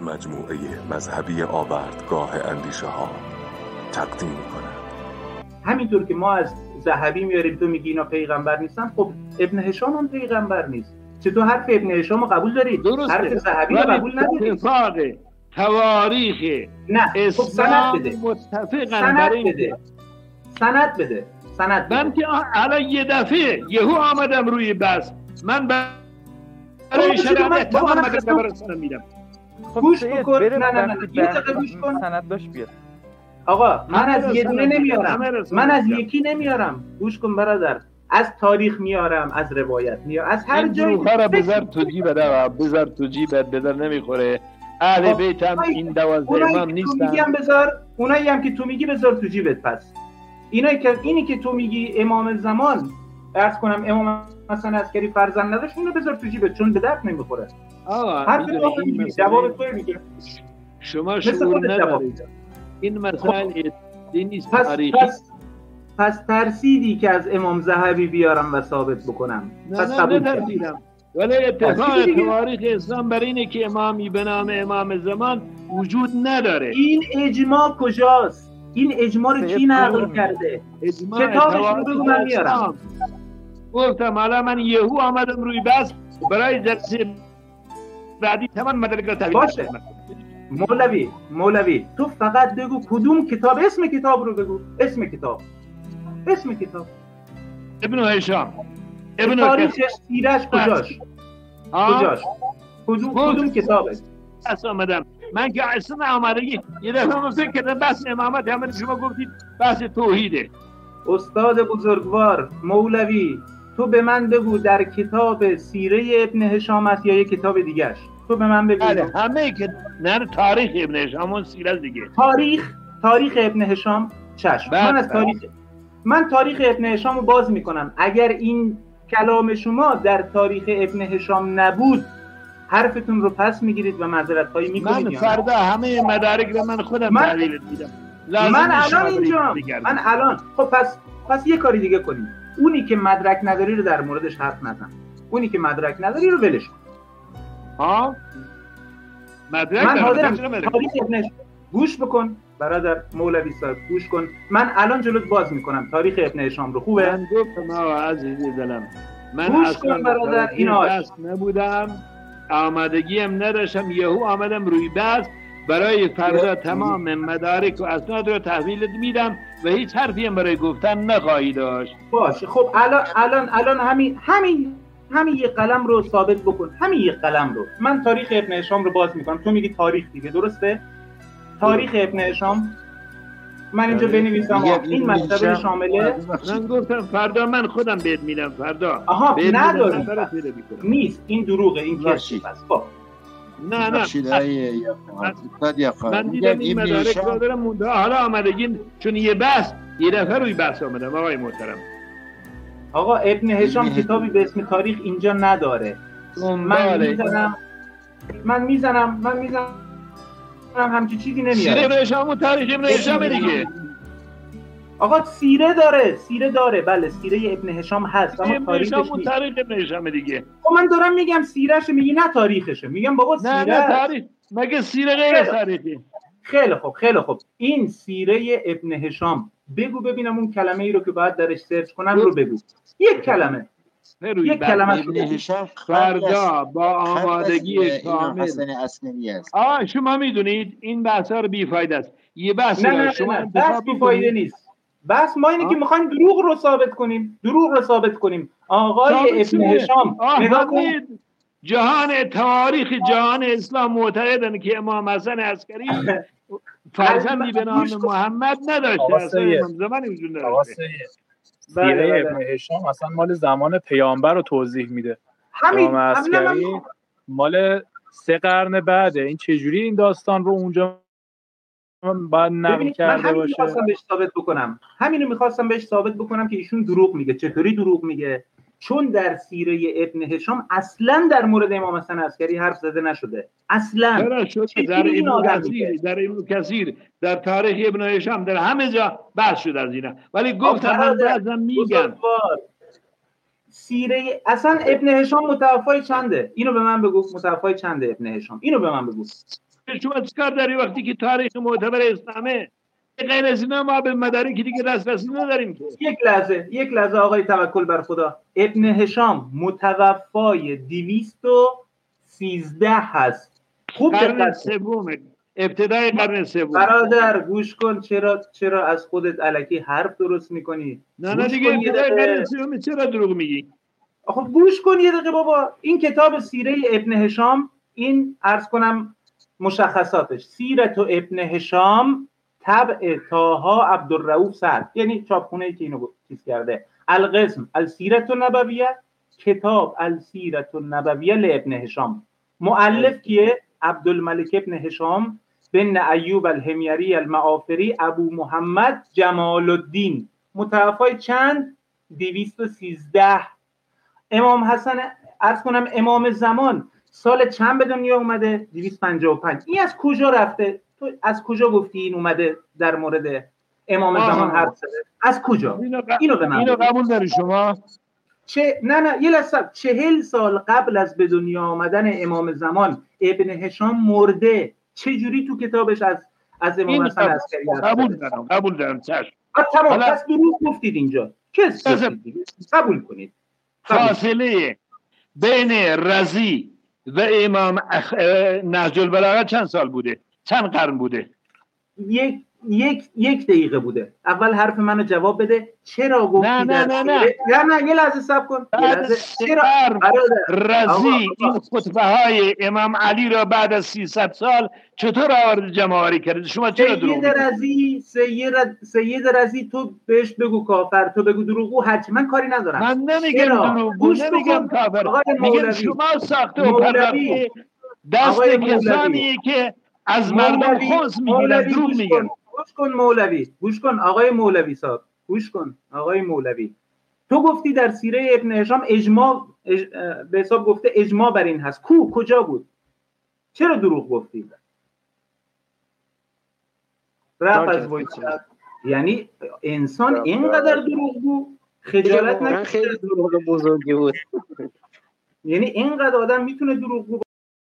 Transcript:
مجموعه مذهبی آوردگاه اندیشه ها تقدیم کنند همینطور که ما از ذهبی میاریم تو میگی اینا پیغمبر نیستن خب ابن هشام هم پیغمبر نیست. چطور حرف ابن هشام قبول دارید؟ درسته. حرف ذهبی رو قبول ندارید؟ تواریخ نه خب سند بده. متفقن سند این بده. سند بده. سند من بده که الان یه دفعه یهو آمدم روی بس. من برای خب، شرایط من- تمام من مدرسه برسنم میدم خب گوش بکن. نه، نه، نه. یه دقیقه گوش کن. سند داشت بیاد. آقا من از یه دونه نمیارم. من از. یکی نمیارم. گوش کن برادر. از تاریخ میارم از روایت میارم. از هر جایی. را بذار تو جیبت بذار تو جیبت بدر نمی‌خوره. اهل خب، بیت هم اونایی- این دوازده اونایی امام که تو میگی نیستن. هم بذار اونایی هم که تو میگی بذار تو جیبت پس. اینایی که اینی که تو میگی امام زمان ارز کنم امام مثلا عسکری فرزند نداشت اونو بذار تو جیبت چون به درد نمی‌خوره. آقا حرف جواب تو میگه شما شعور ندارید این مسائل این نیست پس تاریخی. پس پس ترسیدی که از امام زهبی بیارم و ثابت بکنم. نه پس نه قبول نه ولی اتفاق. تواریخ اسلام برای اینه که امامی به نام امام زمان وجود نداره. این اجماع کجاست؟ این اجماع رو کی نقل. کرده؟ کتابش رو بگو من میارم. گفتم حالا من یهو آمدم روی بس برای جلسه بعدی تمام مدرک را باشه. مولوی مولوی تو فقط بگو کدوم کتاب؟ اسم کتاب رو بگو. اسم کتاب. اسم کتاب. ابن هشام. ابن تاریخش سیرش کجاش؟ کجاش؟ کدوم. کدوم کتابه؟ بس آمدم. من که اصلا آمدگی یه دفعه فکر کردم بس امامت همه شما گفتید بحث توحیده. استاد بزرگوار مولوی تو به من بگو در کتاب سیره ابن هشامت یا یه کتاب دیگرش تو به من بگو. بله همه که نه تاریخ ابن هشام اون سیرت دیگه. تاریخ تاریخ ابن هشام چشم. بله، من از بله. تاریخ من تاریخ ابن هشام رو باز می‌کنم. اگر این کلام شما در تاریخ ابن هشام نبود حرفتون رو پس می‌گیرید و معذرت خواهی می‌کنید من؟ فردا همه مدارک رو من خودم من- میدم. من الان اینجا. من الان. خب پس پس یه کاری دیگه کنیم. اونی که مدرک نداری رو در موردش حرف نزن. اونی که مدرک نداری رو ولش کن. ها؟ مدرک من. حاضرم؟ تاریخ ابن گوش بکن. برادر مولوی صاحب گوش کن. من الان جلوت باز می‌کنم. تاریخ ابن هشام رو. خوبه؟ من گفتم آقا عزیزی دلم. من گوش اصلا کن برادر، این نبودم. آمادگی هم نداشتم. یهو آمدم روی بحث برای فردا تمام مدارک و اسناد رو تحویلت میدم و هیچ حرفی هم برای گفتن نخواهی داشت. باشه خب الان الان الان همین همین همین یه قلم رو ثابت بکن. همین یه قلم رو. من تاریخ ابن هشام رو باز می‌کنم. تو میگی تاریخ دیگه درسته؟ تاریخ ابن هشام. من اینجا. بنویسم. این مطلب هشام- شامله. من گفتم فردا من خودم بهت میدم فردا. آها می‌کنم. نیست. این دروغه این باشی. پس خب. نه نه. من دیدم این مدارک را دارم مونده. حالا آمدگی چون یه بحث یه دفعه روی بحث آمدم آقای محترم. آقا ابن هشام کتابی به اسم تاریخ اینجا نداره. من می‌زنم من می‌زنم من می‌زنم همچی چیزی سیره نمیاره ابن هشام و تاریخ ابن هشام. دیگه. آقا سیره داره سیره داره. بله سیره ابن هشام هست اما تاریخش نیست. تاریخ ابن هشام دیگه. خب من دارم میگم سیرهش میگی نه تاریخشه. میگم بابا نه سیره نه است. تاریخ. مگه سیره غیر تاریخی؟ خیلی خوب خیلی خوب. این سیره ابن هشام بگو ببینم اون کلمه ای رو که باید درش سرچ کنم رو بگو. یک کلمه. روی یک. کلمه. ابن هشام فردا با آمادگی کامل حسن اصلی است. آه شما می‌دونید این بحث ها رو بیفاید است. یه بحث نه نه نه, نه. بحث بیفایده بکنید. نیست. بس ما اینه آه. که می‌خوایم دروغ رو ثابت کنیم. دروغ رو ثابت کنیم. آقای ابن. هشام نگاه کن. جهان تاریخ جهان اسلام معتقدن که امام حسن عسکری فرزندی به نام. محمد نداشته. اصلا زمانی وجود نداشته. سید، بله، سیره بله. ابن هشام اصلا مال زمان پیامبر رو توضیح میده. همین امام عسکری مال سه قرن بعده. این چجوری این داستان رو اونجا باید نقل من کرده همین باشه. می‌خواستم بهش ثابت بکنم. همینو می‌خواستم بهش ثابت بکنم که ایشون دروغ میگه. چطوری دروغ میگه؟ چون در سیره ابن هشام اصلا در مورد امام حسن عسکری حرف زده نشده. اصلا. شده در این ابن کثیر؟ در ابن کثیر در تاریخ ابن هشام در همه جا بحث شده از اینا. ولی گفتم من بعضا میگم. سیره اصلا ابن هشام متوفای چنده؟ اینو به من بگو متوفای چنده ابن هشام؟ اینو به من بگو. شما چیکار داری وقتی که تاریخ معتبر اسلامه؟ غیر از اینا ما به مدارکی دیگه دسترسی نداریم که. یک لحظه یک لحظه آقای توکل بر خدا. ابن هشام متوفای دیویست و سیزده هست. خوب قرن. سومه. ابتدای قرن سوم برادر گوش کن چرا چرا از خودت علکی حرف درست می‌کنی؟ نه نه دیگه ابتدای. قرن سوم چرا دروغ میگی؟ آخه گوش کن یه دقیقه بابا. این کتاب سیره ابن هشام این عرض کنم مشخصاتش. سیرت و ابن هشام طبع تاها عبدالرؤوف سعد یعنی چاپخونه ای که اینو چیز کرده. القسم السیرت النبویه. کتاب السیرت النبویه لابن هشام. مؤلف کیه؟ عبدالملک ابن هشام. بن ایوب الهمیری المعافری. ابو محمد جمال الدین متوفای چند؟ 213 امام حسن ارز کنم امام زمان. سال چند به دنیا اومده؟ 255 این از کجا رفته؟ تو از کجا گفتی این اومده در مورد امام. زمان حرف زده؟ از کجا؟ اینو, به من اینو. قبول داری شما؟ چه نه نه یه لحظه. چهل سال قبل از به دنیا آمدن امام زمان ابن هشام مرده. چه جوری تو کتابش از از امام حسن عسکری قبول؟ دارم قبول دارم. چشم. تمام. حالا- پس دروغ گفتید اینجا. کس. قبول کنید. فاصله بین رزی و امام اخ... نهج البلاغه چند سال بوده؟ چند قرن بوده؟ یک یک یک دقیقه بوده اول حرف منو جواب بده چرا گفتی نه، نه، نه، نه. نه نه یه لحظه صبر کن بعد چرا رزی این. خطبه های امام علی را بعد از 300 سال چطور آورد جمع کرد شما چرا دروغ سید رزی سید سید رزی تو بهش بگو کافر تو بگو دروغگو حج من کاری ندارم من نمیگم چرا؟ دروغ گوش نمیگم. کافر میگم. شما ساخته و. پرداخته دست. کسانی که از مردم می‌گیرن مولوی دروغ میگن. گوش کن مولوی گوش کن آقای مولوی صاحب گوش کن آقای مولوی. تو گفتی در سیره ابن هشام اجماع اج... به حساب گفته اجماع بر این هست. کو کجا بود؟ چرا دروغ گفتی؟ رفت از. یعنی انسان اینقدر دروغگو خجالت واقعا نکشه خیلی دروغ بزرگی بود. یعنی اینقدر آدم می‌تونه دروغگو